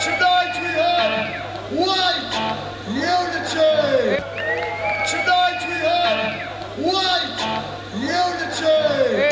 Tonight we have white unity. Tonight we have white unity.